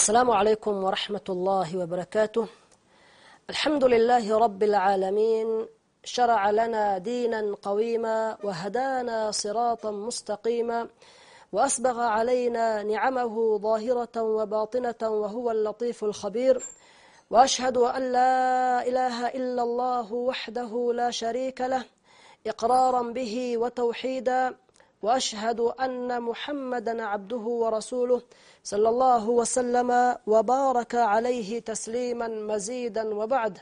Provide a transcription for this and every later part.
السلام عليكم ورحمة الله وبركاته. الحمد لله رب العالمين. شرع لنا دينا قويما وهدانا صراطا مستقيما وأسبغ علينا نعمه ظاهرة وباطنة وهو اللطيف الخبير. وأشهد أن لا إله إلا الله وحده لا شريك له. إقرارا به وتوحيدا. وأشهد أن محمدا عبده ورسوله صلى الله وسلم وبارك عليه تسليما مزيدا وبعد.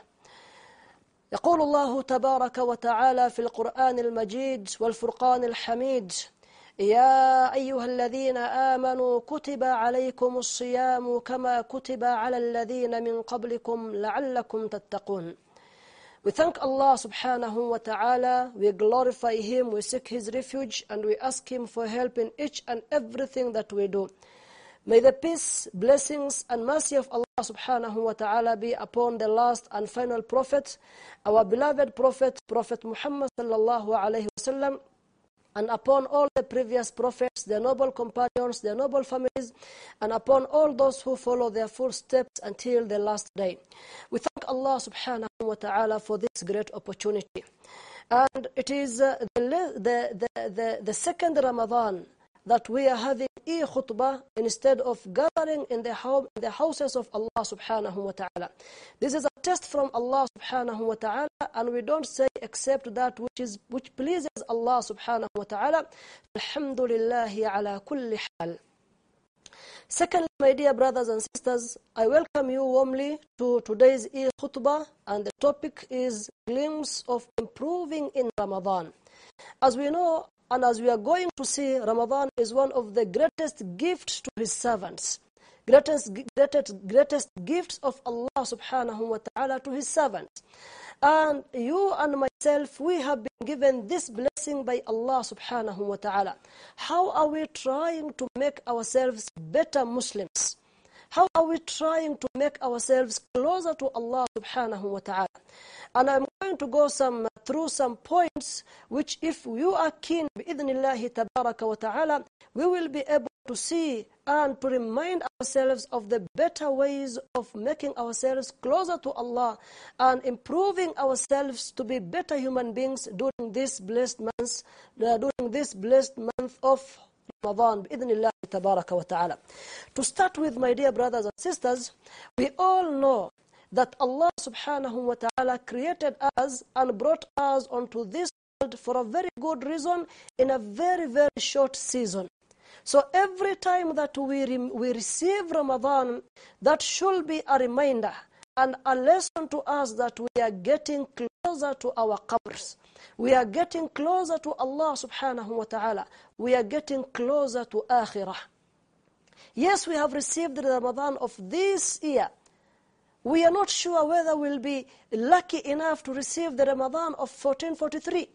يقول الله تبارك وتعالى في القرآن المجيد والفرقان الحميد يا أيها الذين آمنوا كتب عليكم الصيام كما كتب على الذين من قبلكم لعلكم تتقون. We thank Allah subhanahu wa ta'ala, we glorify Him, we seek His refuge, and we ask Him for help in each and everything that we do. May the peace, blessings, and mercy of Allah subhanahu wa ta'ala be upon the last and final Prophet, our beloved Prophet, Prophet Muhammad sallallahu alayhi wa sallam, and upon all the previous prophets, their noble companions, their noble families, and upon all those who follow their footsteps until the last day. We thank Allah subhanahu wa ta'ala for this great opportunity. And it is uh, the, the, the, the, second Ramadan that we are having e-khutbah instead of gathering in the, home, in the houses of Allah subhanahu wa ta'ala. This is a test from Allah subhanahu wa ta'ala and we don't say except that which is which pleases Allah subhanahu wa ta'ala. Alhamdulillahi ala kulli hal. Secondly, my dear brothers and sisters, I welcome you warmly to today's e-khutbah and the topic is glimpse of improving in Ramadan. As we know and as we are going to see, Ramadan is one of the greatest gifts to his servants. Greatest, greatest, greatest gifts of Allah subhanahu wa ta'ala to his servants. And you and myself, we have been given this blessing by Allah subhanahu wa ta'ala. How are we trying to make ourselves better Muslims? How are we trying to make ourselves closer to Allah subhanahu wa ta'ala? And I'm going to go some through some points which if you are keen bi'idhnillahi ta'ala, we will be able to see and to remind ourselves of the better ways of making ourselves closer to Allah and improving ourselves to be better human beings during this blessed month, uh, during this blessed month of Ramadan. To start with my dear brothers and sisters, we all know that Allah subhanahu wa ta'ala created us and brought us onto this world for a very good reason in a very very short season. So every time that we re we receive Ramadan, that should be a reminder and a lesson to us that we are getting closer to our qabrs. We are getting closer to Allah subhanahu wa ta'ala. We are getting closer to akhirah. Yes, we have received the Ramadan of this year. We are not sure whether we'll be lucky enough to receive the Ramadan of 1443.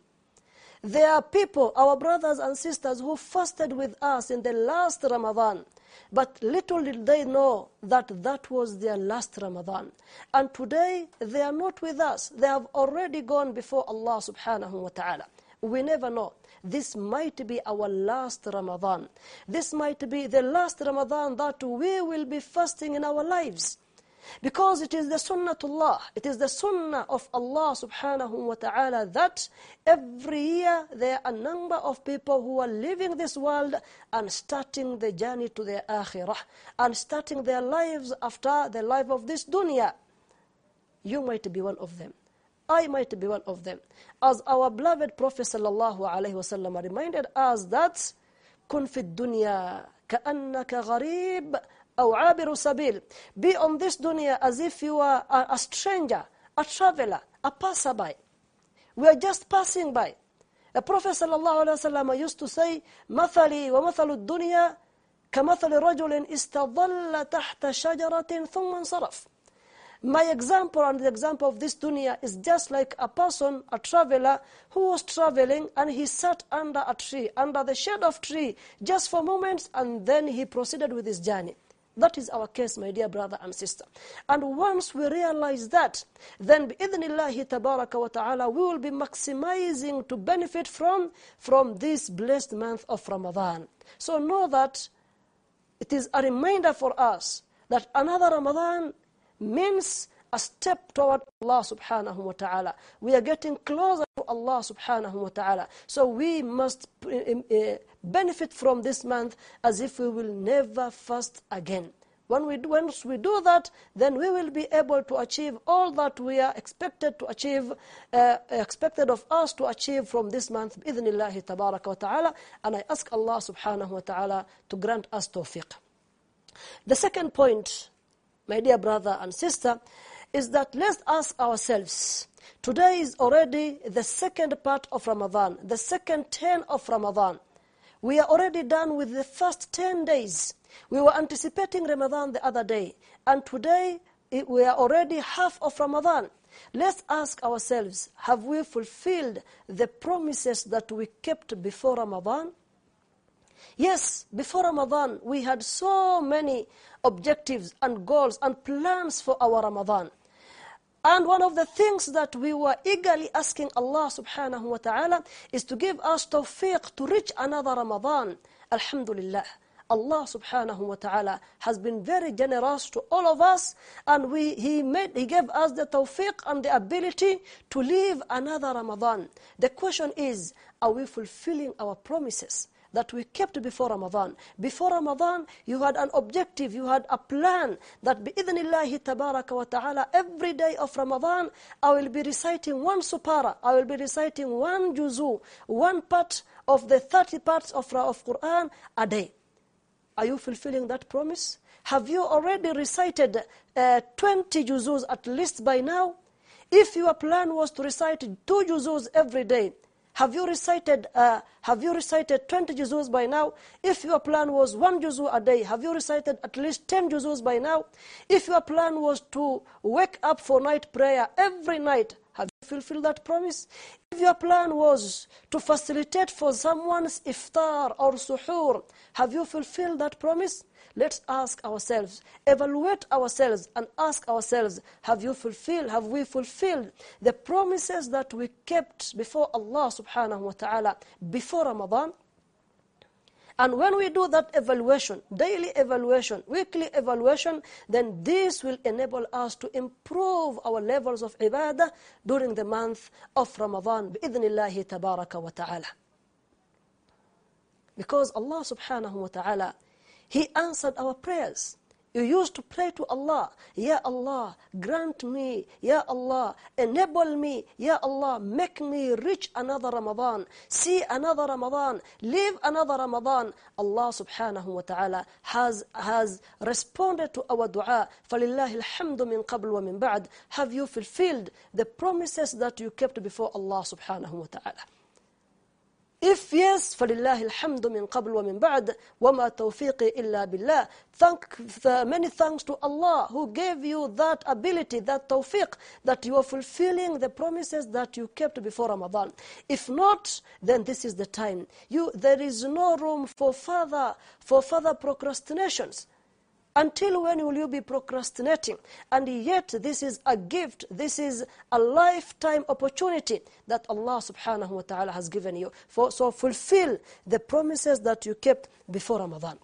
There are people, our brothers and sisters, who fasted with us in the last Ramadan. But little did they know that that was their last Ramadan. And today, they are not with us. They have already gone before Allah subhanahu wa ta'ala. We never know. This might be our last Ramadan. This might be the last Ramadan that we will be fasting in our lives. Because it is the sunnatullah, it is the sunnah of Allah subhanahu wa ta'ala that every year there are a number of people who are leaving this world and starting the journey to their akhirah and starting their lives after the life of this dunya. You might be one of them. I might be one of them. As our beloved Prophet sallallahu alaihi wasallam reminded us that kun fi dunya ka'annaka gharib أو عابر سبيل be on this dunya as if you are a, a stranger a traveler a passerby we are just passing by the prophet sallallahu alaihi wasallam used to say مثلي ومثل الدنيا كمثل رجل استظل تحت شجرة ثم انصرف my example and the example of this dunya is just like a person, a traveler, who was traveling and he sat under a tree, under the shade of tree, just for moments, and then he proceeded with his journey. That is our case, my dear brother and sister. And once we realize that, then bi'idhnillahi tabaraka wa ta'ala, we will be maximizing to benefit from, from this blessed month of Ramadan. So know that it is a reminder for us that another Ramadan means a step toward Allah subhanahu wa ta'ala. We are getting closer to Allah subhanahu wa ta'ala. So we must uh, benefit from this month as if we will never fast again. When we, once we do that, then we will be able to achieve all that we are expected to achieve, uh, expected of us to achieve from this month, بإذن الله تبارك وتعالى. And I ask Allah subhanahu wa ta'ala to grant us tawfiq. The second point, my dear brother and sister, is that let's ask ourselves, today is already the second part of Ramadan, the second 10 of Ramadan. We are already done with the first 10 days. We were anticipating Ramadan the other day. And today, eh, we are already half of Ramadan. Let's ask ourselves, have we fulfilled the promises that we kept before Ramadan? Yes, before Ramadan, we had so many objectives and goals and plans for our Ramadan. And one of the things that we were eagerly asking Allah subhanahu wa ta'ala is to give us tawfiq to reach another Ramadan. Alhamdulillah. Allah subhanahu wa ta'ala has been very generous to all of us and we he made he gave us the tawfiq and the ability to live another Ramadan. The question is are we fulfilling our promises? That we kept before Ramadan. Before Ramadan, you had an objective, you had a plan that bi'idhnillahi tabaraka wa ta'ala, every day of Ramadan, I will be reciting one supara, I will be reciting one juzu, one part of the 30 parts of, of Quran a day. Are you fulfilling that promise? Have you already recited uh, 20 juzus at least by now? If your plan was to recite two juzus every day, have you recited uh, have you recited 20 juzus by now? If your plan was one juzu a day, have you recited at least 10 juzus by now? If your plan was to wake up for night prayer every night, have you fulfilled that promise? If your plan was to facilitate for someone's iftar or suhoor, have you fulfilled that promise? Let's ask ourselves, evaluate ourselves and ask ourselves, have you fulfilled, have we fulfilled the promises that we kept before Allah subhanahu wa ta'ala before Ramadan? And when we do that evaluation, daily evaluation, weekly evaluation, then this will enable us to improve our levels of ibadah during the month of Ramadan, بإذن الله تبارك وتعالى. Because Allah subhanahu wa ta'ala he answered our prayers. You used to pray to Allah, Ya Allah, grant me, Ya Allah, enable me, Ya Allah, make me reach another Ramadan, see another Ramadan, live another Ramadan. Allah subhanahu wa ta'ala has has responded to our dua. Falillahi alhamdu min qabl wa min. Have you fulfilled the promises that you kept before Allah subhanahu wa ta'ala? If yes, فَلِلَّهِ الْحَمْدُ مِنْ قَبْلُ وَمِنْ بَعْدِ وَمَا تَوْفِيقِ إِلَّا بِاللَّهِ Thank, many thanks to Allah who gave you that ability, that tawfiq, that you are fulfilling the promises that you kept before Ramadan. If not, then this is the time. You, there is no room for further, for further procrastinations. Until when will you be procrastinating? And yet this is a gift, this is a lifetime opportunity that Allah subhanahu wa ta'ala has given you. For, so fulfill the promises that you kept before Ramadan.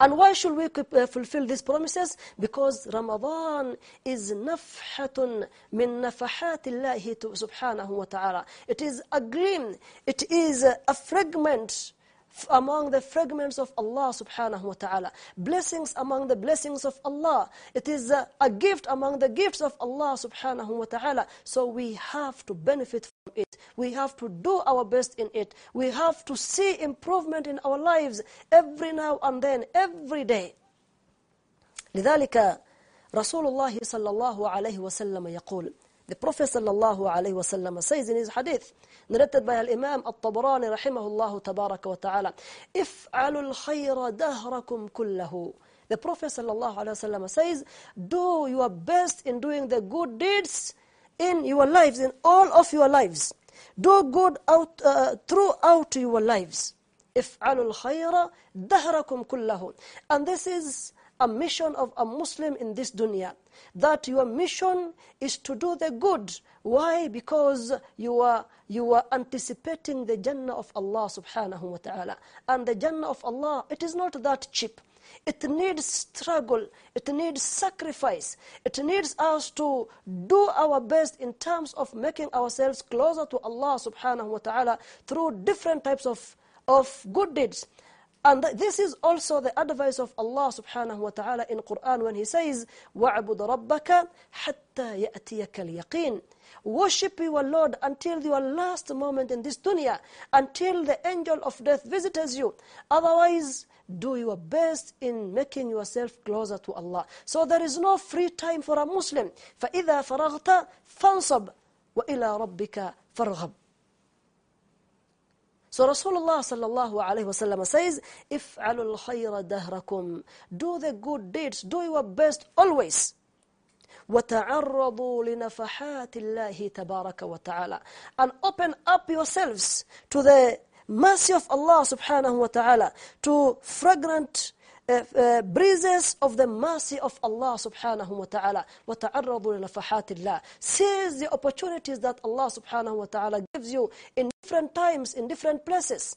And why should we uh, fulfill these promises? Because Ramadan is nafhatun min nafahatillahi subhanahu wa ta'ala. It is a gleam, it is a fragment among the fragments of Allah subhanahu wa ta'ala. Blessings among the blessings of Allah. It is a, a, gift among the gifts of Allah subhanahu wa ta'ala. So we have to benefit from it. We have to do our best in it. We have to see improvement in our lives every now and then, every day. لذلك رسول الله صلى الله عليه وسلم يقول the Prophet sallallahu alaihi wasallam says in his hadith narrated by al-Imam At-Tabarani rahimahullah tabaarak wa ta'ala if'alul khayra dahrakum kullahu. The Prophet sallallahu alaihi wasallam says do your best in doing the good deeds in your lives in all of your lives. Do good out uh, throughout your lives. If'alul khayra dahrakum kullahu. And this is a mission of a muslim in this dunya that your mission is to do the good. Why? Because you are you are anticipating the jannah of Allah subhanahu wa ta'ala. And the jannah of Allah it is not that cheap. It needs struggle. It needs sacrifice. It needs us to do our best in terms of making ourselves closer to Allah subhanahu wa ta'ala through different types of of good deeds and this is also the advice of Allah subhanahu wa ta'ala in Quran when he says wa'bud rabbaka hatta ya'tiyaka al-yaqin worship your Lord until your last moment in this dunya until the angel of death visits you otherwise do your best in making yourself closer to Allah so there is no free time for a muslim فاذا فرغت فانصب والى ربك فارغب So Rasulullah sallallahu alayhi wasallam says, "If'alul khayra dahrakum." Do the good deeds, do your best always. وتعرضوا لنفحات الله تبارك وتعالى and open up yourselves to the mercy of Allah subhanahu wa ta'ala to fragrant uh, uh, breezes of the mercy of Allah subhanahu wa ta'ala. wa ta'arradu seize the opportunities that Allah subhanahu wa ta'ala gives you in different times in different places.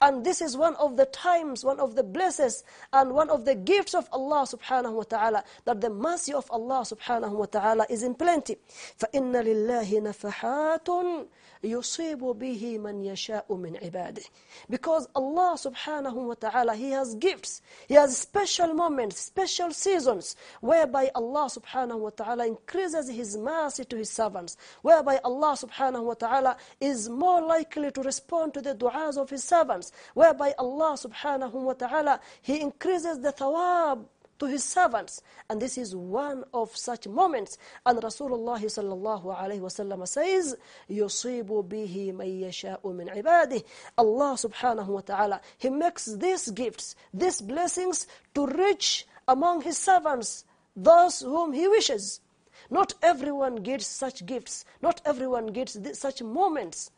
and this is one of the times, one of the blessings and one of the gifts of Allah subhanahu wa ta'ala that the mercy of Allah subhanahu wa ta'ala is in plenty. فَإِنَّ لِلَّهِ نَفَحَاتٌ يُصِيبُ بِهِ مَنْ يَشَاءُ مِنْ عِبَادِهِ Because Allah subhanahu wa ta'ala, He has gifts. He has special moments, special seasons whereby Allah subhanahu wa ta'ala increases His mercy to His servants. Whereby Allah subhanahu wa ta'ala is more likely to respond to the du'as of His servants. Whereby Allah subhanahu wa ta'ala, He increases the thawab to his servants. And this is one of such moments. And Rasulullah sallallahu alaihi wasallam says yusibu bihi man yasha'u min ibadihi. Allah subhanahu wa ta'ala he makes these gifts these blessings to reach among his servants those whom he wishes. Not everyone gets such gifts. Not everyone gets such moments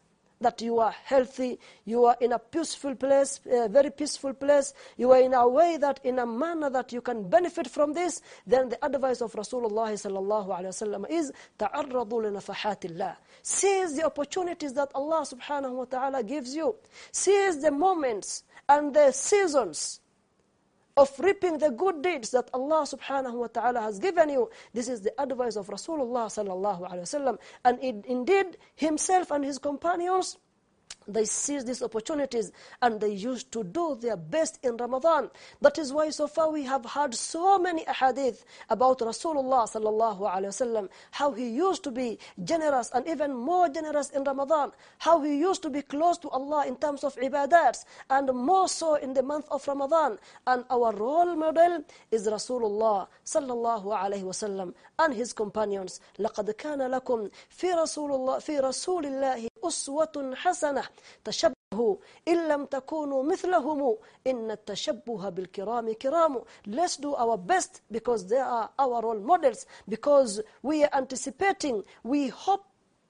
that you are healthy, you are in a peaceful place, a very peaceful place, you are in a way that in a manner that you can benefit from this, then the advice of Rasulullah sallallahu alaihi wasallam is ta'arradu li Seize the opportunities that Allah subhanahu wa ta'ala gives you. Seize the moments and the seasons of reaping the good deeds that Allah subhanahu wa ta'ala has given you. This is the advice of Rasulullah sallallahu alayhi wasallam. And it, indeed, himself and his companions they seized these opportunities and they used to do their best in Ramadan. That is why so far we have heard so many ahadith about Rasulullah sallallahu alaihi wasallam, how he used to be generous and even more generous in Ramadan, how he used to be close to Allah in terms of ibadats and more so in the month of Ramadan. And our role model is Rasulullah sallallahu alaihi wasallam and his companions. لقد كان لكم في رسول الله في رسول الله أسوة حسنة تشبهوا إن لم تكونوا مثلهم إن التشبه بالكرام كرام let's do our best because they are our role models because we are anticipating we hope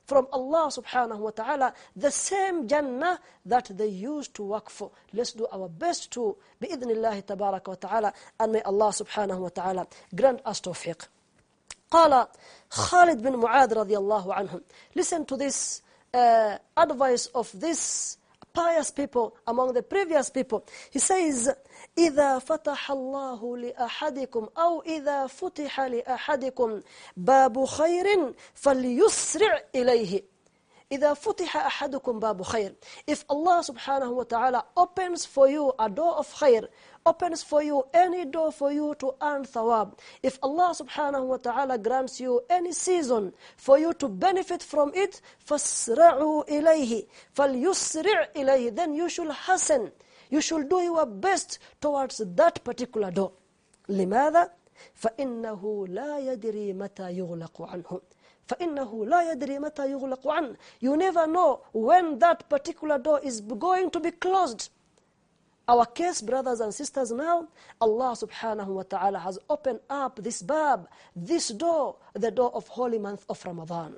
from Allah subhanahu wa ta'ala the same Jannah that they used to work for. Let's do our best to بإذن الله تبارك وتعالى and may Allah subhanahu wa ta'ala grant us tawfiq. قال بن معاذ رضي الله عنهم Listen to this uh, advice of this pious people among the previous people. He says, إذا فتح الله لأحدكم أو إذا فتح لأحدكم باب خير فليسرع إليه إذا فتح أحدكم باب خير If Allah subhanahu wa ta'ala opens for you a door of khair opens for you any door for you to earn thawab. If Allah subhanahu wa ta'ala grants you any season for you to benefit from it, فَاسْرَعُوا إِلَيْهِ فَلْيُسْرِعْ إِلَيْهِ Then you should hasten. You should do your best towards that particular door. لماذا؟ فإنه لا يدري متى يغلق عنه فإنه لا يدري متى يغلق عنه You never know when that particular door is going to be closed. Our case, brothers and sisters, now, Allah subhanahu wa ta'ala has opened up this bab, this door, the door of holy month of Ramadan.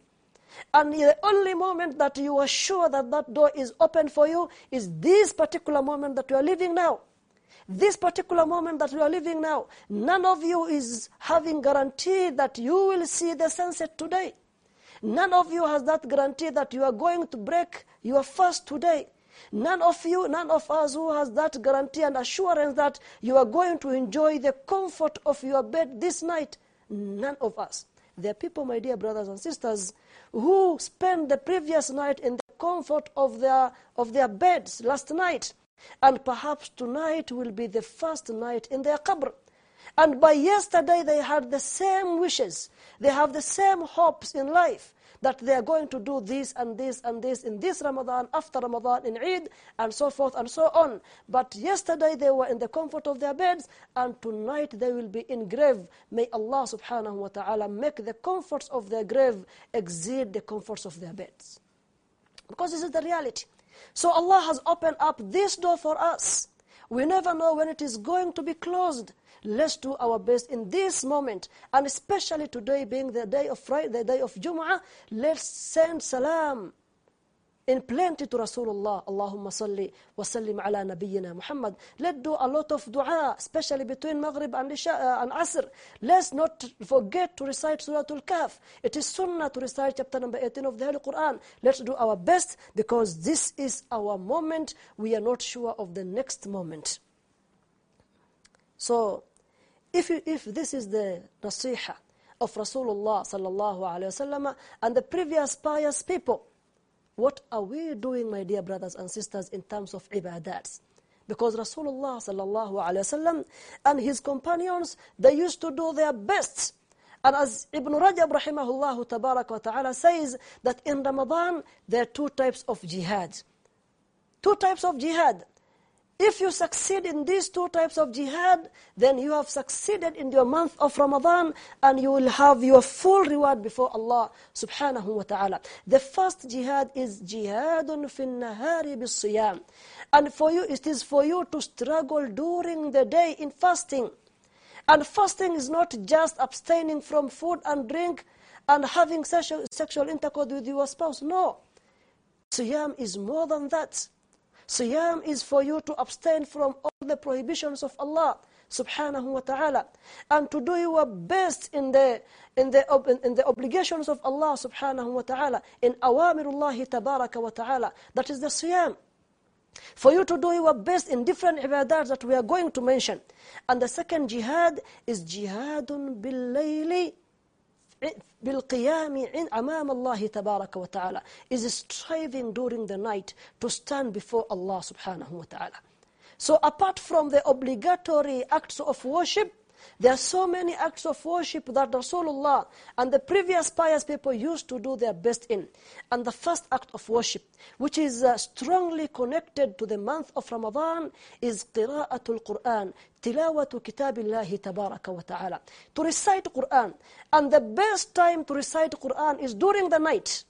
And the only moment that you are sure that that door is open for you is this particular moment that you are living now. This particular moment that we are living now, none of you is having guarantee that you will see the sunset today. None of you has that guarantee that you are going to break your fast today. None of you, none of us who has that guarantee and assurance that you are going to enjoy the comfort of your bed this night. None of us. There are people, my dear brothers and sisters, who spent the previous night in the comfort of their, of their beds last night. And perhaps tonight will be the first night in their qabr. And by yesterday they had the same wishes. They have the same hopes in life that they are going to do this and this and this in this Ramadan, after Ramadan, in Eid, and so forth and so on. But yesterday they were in the comfort of their beds, and tonight they will be in grave. May Allah subhanahu wa ta'ala make the comforts of their grave exceed the comforts of their beds. Because this is the reality. So Allah has opened up this door for us. We never know when it is going to be closed. Let's do our best in this moment, and especially today being the day of Friday, the day of Jum'ah, let's send salam in plenty to Rasulullah. Allahumma salli wa sallim ala nabiyyina Muhammad. Let's do a lot of dua, especially between Maghrib and, Isha, uh, and Asr. Let's not forget to recite Surah Al-Kahf. It is sunnah to recite chapter number 18 of the Holy Quran. Let's do our best because this is our moment. We are not sure of the next moment. So, if, you, if this is the nasiha of Rasulullah sallallahu alayhi wasallam and the previous pious people, what are we doing, my dear brothers and sisters, in terms of ibadats? Because Rasulullah sallallahu alayhi wasallam and his companions, they used to do their best. And as Ibn Rajab rahimahullah tabarak wa ta'ala says that in Ramadan, there are two types of jihad. Two types of jihad. If you succeed in these two types of jihad, then you have succeeded in your month of Ramadan and you will have your full reward before Allah subhanahu wa ta'ala. The first jihad is jihadun fin nahari bis And for you, it is for you to struggle during the day in fasting. And fasting is not just abstaining from food and drink and having sexual, sexual intercourse with your spouse. No. Siyam is more than that. Siyam is for you to abstain from all the prohibitions of Allah subhanahu wa ta'ala and to do your best in the in the in the obligations of Allah subhanahu wa ta'ala in awamirullah tabaraka wa ta'ala. That is the siyam. For you to do your best in different ibadat that we are going to mention. And the second jihad is jihadun bil layli بالقيام أمام الله تبارك وتعالى is striving during the night to stand before Allah subhanahu wa ta'ala. So apart from the obligatory acts of worship, there are so many acts of worship that Rasulullah and the previous pious people used to do their best in. And the first act of worship, which is uh, strongly connected to the month of Ramadan, is qira'atul Quran, tilawatu kitabillahi tabaraka wa ta'ala. To recite Quran. And the best time to recite Quran is during the night.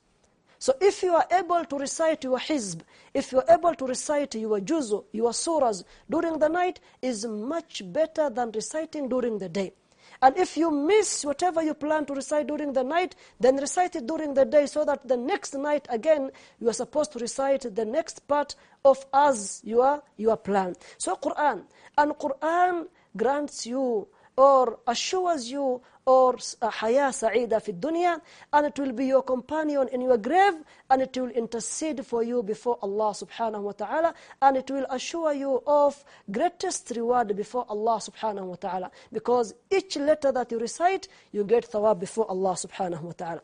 So if you are able to recite your hizb, if you are able to recite your juzu, your surahs during the night is much better than reciting during the day. And if you miss whatever you plan to recite during the night, then recite it during the day so that the next night again you are supposed to recite the next part of as your your plan. So Quran and Quran grants you or assures you or uh, haya sa'ida fi dunya and it will be your companion in your grave and it will intercede for you before Allah subhanahu wa ta'ala and it will assure you of greatest reward before Allah subhanahu wa ta'ala. Because each letter that you recite you get thawab before Allah subhanahu wa ta'ala.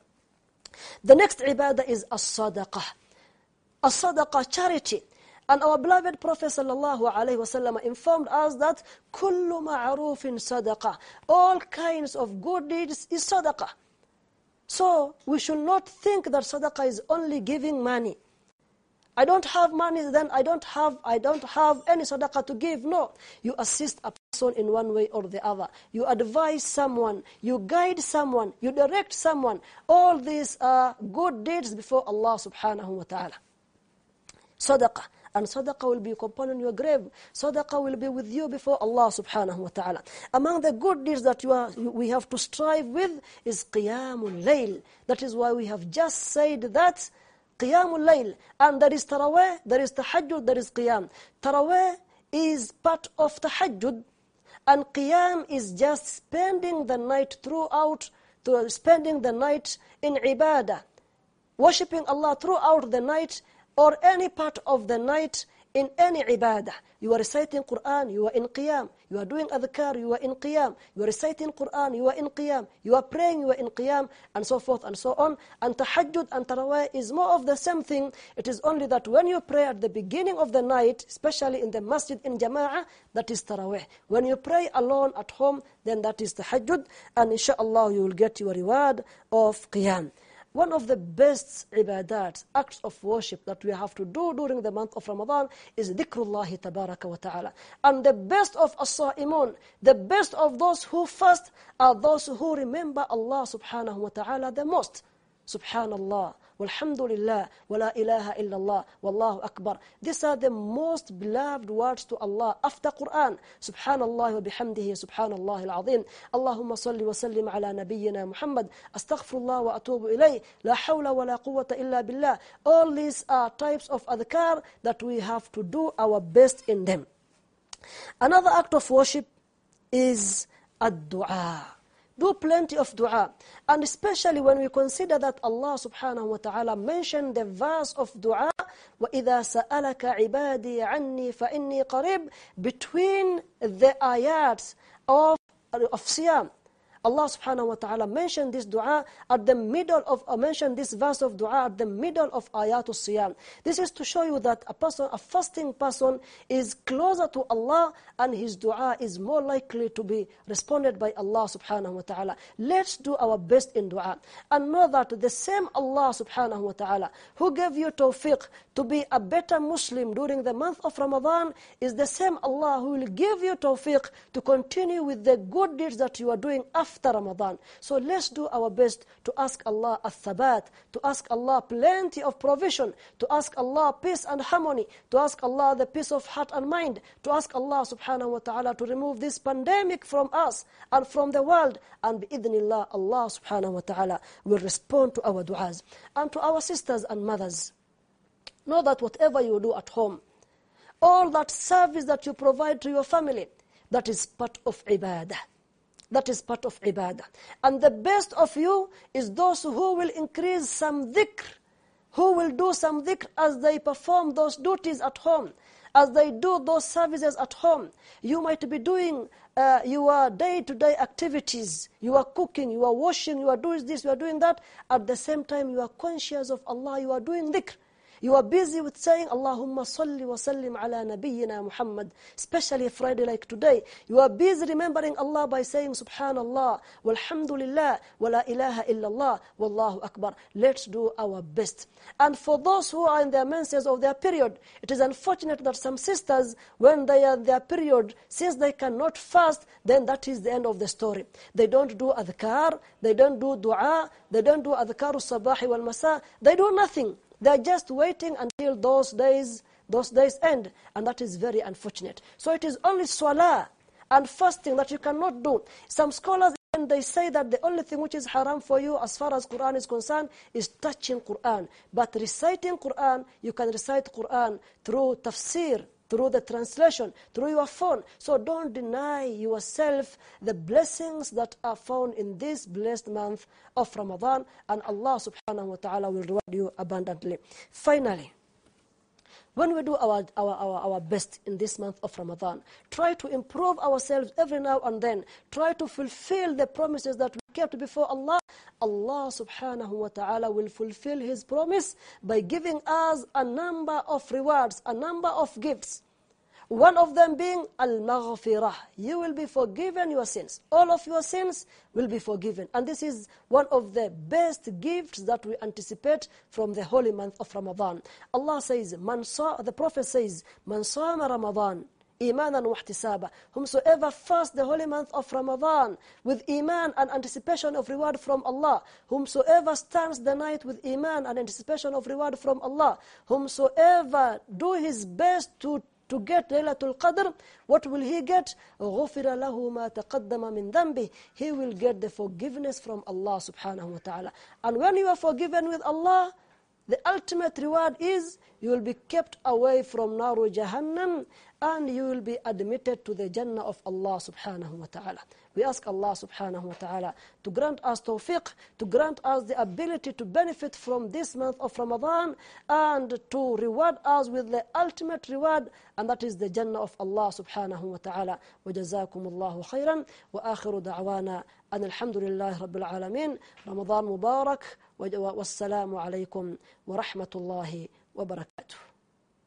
The next ibadah is as-sadaqah. As-sadaqah charity and our beloved Prophet sallallahu alaihi wasallam informed us that kullu ma'rufin sadaqah. All kinds of good deeds is sadaqah. So we should not think that sadaqah is only giving money. I don't have money, then I don't have I don't have any sadaqah to give. No, you assist a person in one way or the other. You advise someone, you guide someone, you direct someone. All these are good deeds before Allah subhanahu wa ta'ala. Sadaqah and sadaqah will be upon your grave. Sadaqah will be with you before Allah subhanahu wa ta'ala. Among the good deeds that you are, we have to strive with is qiyamul layl. That is why we have just said that qiyamul layl. And there is tarawih there is tahajjud there is qiyam. Tarawih is part of tahajjud. And qiyam is just spending the night throughout to spending the night in ibadah. Worshipping Allah throughout the night or any part of the night in any ibadah. You are reciting Quran, you are in qiyam. You are doing adhkar, you are in qiyam. You are reciting Quran, you are in qiyam. You are praying, you are in qiyam, and so forth and so on. And tahajjud and tarawih is more of the same thing. It is only that when you pray at the beginning of the night, especially in the masjid in jama'ah, that is tarawih. When you pray alone at home, then that is tahajjud. And inshallah you will get your reward of qiyam. One of the best ibadat, acts of worship that we have to do during the month of Ramadan is dhikrullah tabaraka wa ta'ala. And the best of as-sa'imun, the best of those who fast are those who remember Allah subhanahu wa ta'ala the most. Subhanallah. Walhamdulillah, wa la ilaha illallah, wallahu akbar. These are the most beloved words to Allah after Quran. Subhanallah wa bihamdihi, subhanallah al-azim. Allahumma salli wa sallim ala nabiyyina Muhammad. Astaghfirullah wa atubu ilay. La hawla wa la quwwata illa billah. All these are types of adhkar that we have to do our best in them. Another act of worship is الدعاء do plenty of dua. And especially when we consider that Allah subhanahu wa ta'ala mentioned the verse of dua wa idha sa'alaka fa inni qarib between the ayats of of siyam. Allah subhanahu wa ta'ala mentioned this dua at the middle of, uh, mentioned this verse of dua at the middle of ayatul siyam. This is to show you that a person, a fasting person is closer to Allah and his dua is more likely to be responded by Allah subhanahu wa ta'ala. Let's do our best in dua and know that the same Allah subhanahu wa ta'ala who gave you tawfiq to be a better Muslim during the month of Ramadan is the same Allah who will give you tawfiq to continue with the good deeds that you are doing after Ramadan. So let's do our best to ask Allah al-thabat, to ask Allah plenty of provision, to ask Allah peace and harmony, to ask Allah the peace of heart and mind, to ask Allah subhanahu wa ta'ala to remove this pandemic from us and from the world. And bi'idhnillah, Allah subhanahu wa ta'ala will respond to our du'as. And to our sisters and mothers, Know that whatever you do at home, all that service that you provide to your family, that is part of ibadah. That is part of ibadah. And the best of you is those who will increase some dhikr, who will do some dhikr as they perform those duties at home, as they do those services at home. You might be doing uh, your day-to-day activities. You are cooking, you are washing, you are doing this, you are doing that. At the same time, you are conscious of Allah, you are doing dhikr. You are busy with saying, Allahumma salli wa sallim ala nabiyyina Muhammad. Especially Friday like today. You are busy remembering Allah by saying, Subhanallah, walhamdulillah, wa la ilaha illallah, wallahu akbar. Let's do our best. And for those who are in their menses of their period, it is unfortunate that some sisters, when they are in their period, since they cannot fast, then that is the end of the story. They don't do adhkar, they don't do dua, they don't do adhkar al-sabahi wal-masa, they do nothing. They're just waiting until those days those days end and that is very unfortunate. So it is only salah and fasting that you cannot do. Some scholars and they say that the only thing which is haram for you as far as Quran is concerned is touching Quran. But reciting Quran, you can recite Quran through tafsir, through the translation, through your phone. So don't deny yourself the blessings that are found in this blessed month of Ramadan and Allah subhanahu wa ta'ala will reward you abundantly. Finally, when we do our, our, our, our best in this month of Ramadan, try to improve ourselves every now and then. Try to fulfill the promises that we kept before Allah. Allah subhanahu wa ta'ala will fulfill His promise by giving us a number of rewards, a number of gifts. One of them being al-maghfirah. You will be forgiven your sins. All of your sins will be forgiven. And this is one of the best gifts that we anticipate from the holy month of Ramadan. Allah says, man the Prophet says, man sama Ramadan imanan wahtisaba whomsoever fast the holy month of Ramadan with iman and anticipation of reward from Allah whomsoever stands the night with iman and anticipation of reward from Allah whomsoever do his best to to get Laylatul Qadr, what will he get? غُفِرَ لَهُ مَا تَقَدَّمَ مِنْ ذَنْبِهِ He will get the forgiveness from Allah subhanahu wa ta'ala. And when you are forgiven with Allah, the ultimate reward is you will be kept away from Naru Jahannam and you will be admitted to the Jannah of Allah subhanahu wa ta'ala. We ask Allah subhanahu wa ta'ala to grant us tawfiq, to grant us the ability to benefit from this month of Ramadan and to reward us with the ultimate reward and that is the Jannah of Allah subhanahu wa ta'ala. وجزاكم الله خيرا وآخر دعوانا أن الحمد لله رب العالمين رمضان مبارك والسلام عليكم ورحمة الله وبركاته